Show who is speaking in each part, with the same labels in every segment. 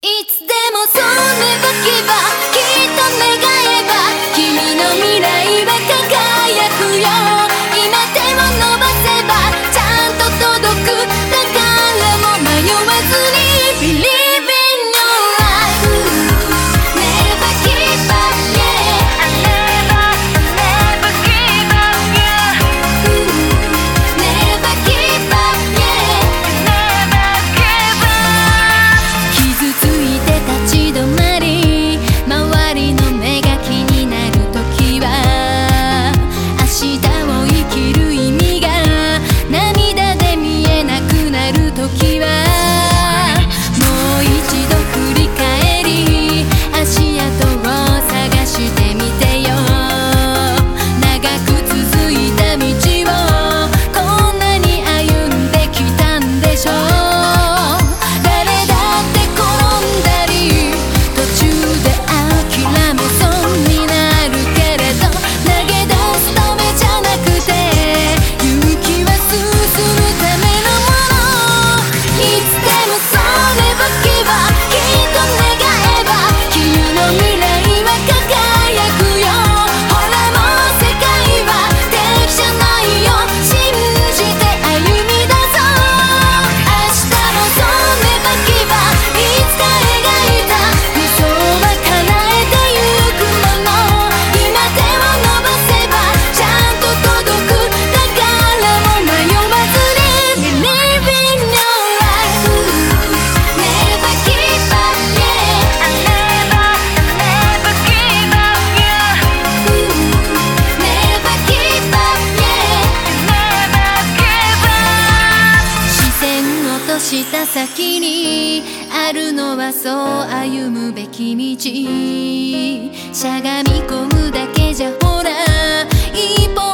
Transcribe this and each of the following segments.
Speaker 1: いつでもそんめばきばした先にあるのはそう歩むべき道しゃがみ込むだけじゃほら一歩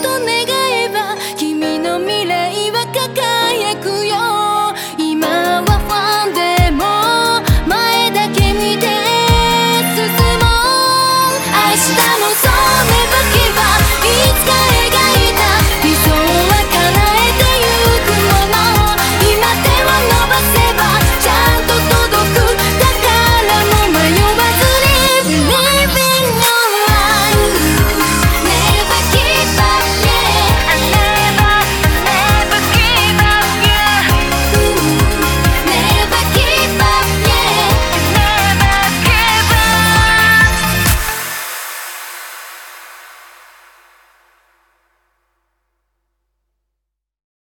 Speaker 1: と願